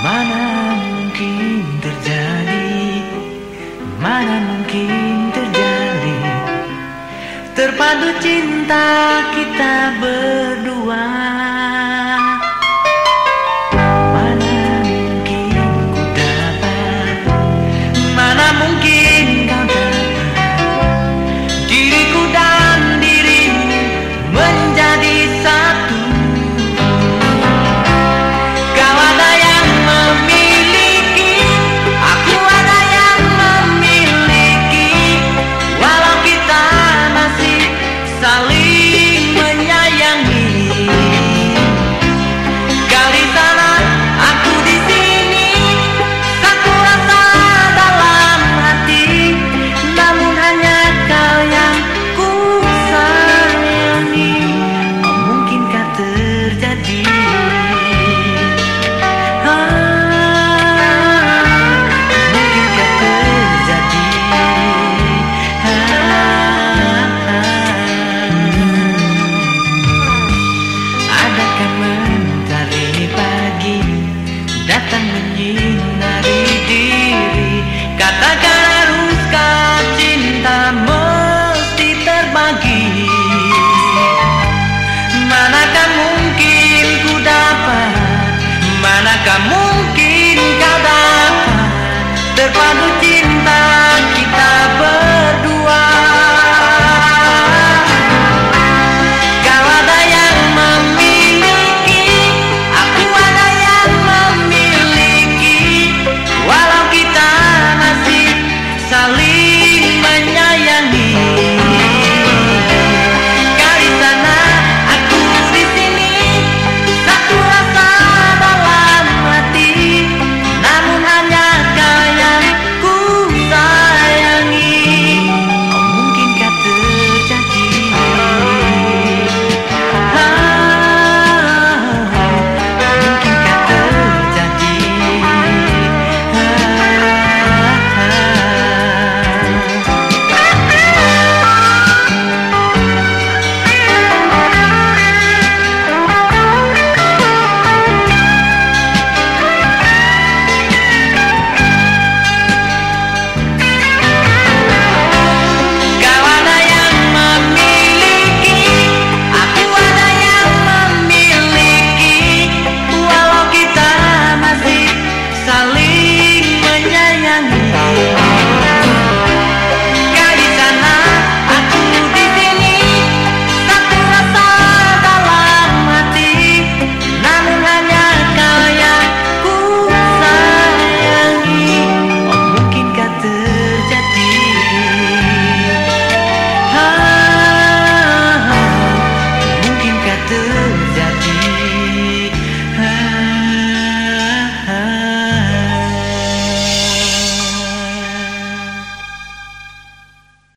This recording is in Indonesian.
Mana mungkin terjadi? Mana mungkin terjadi? Terpadu cinta kita berdua Terpadu cinta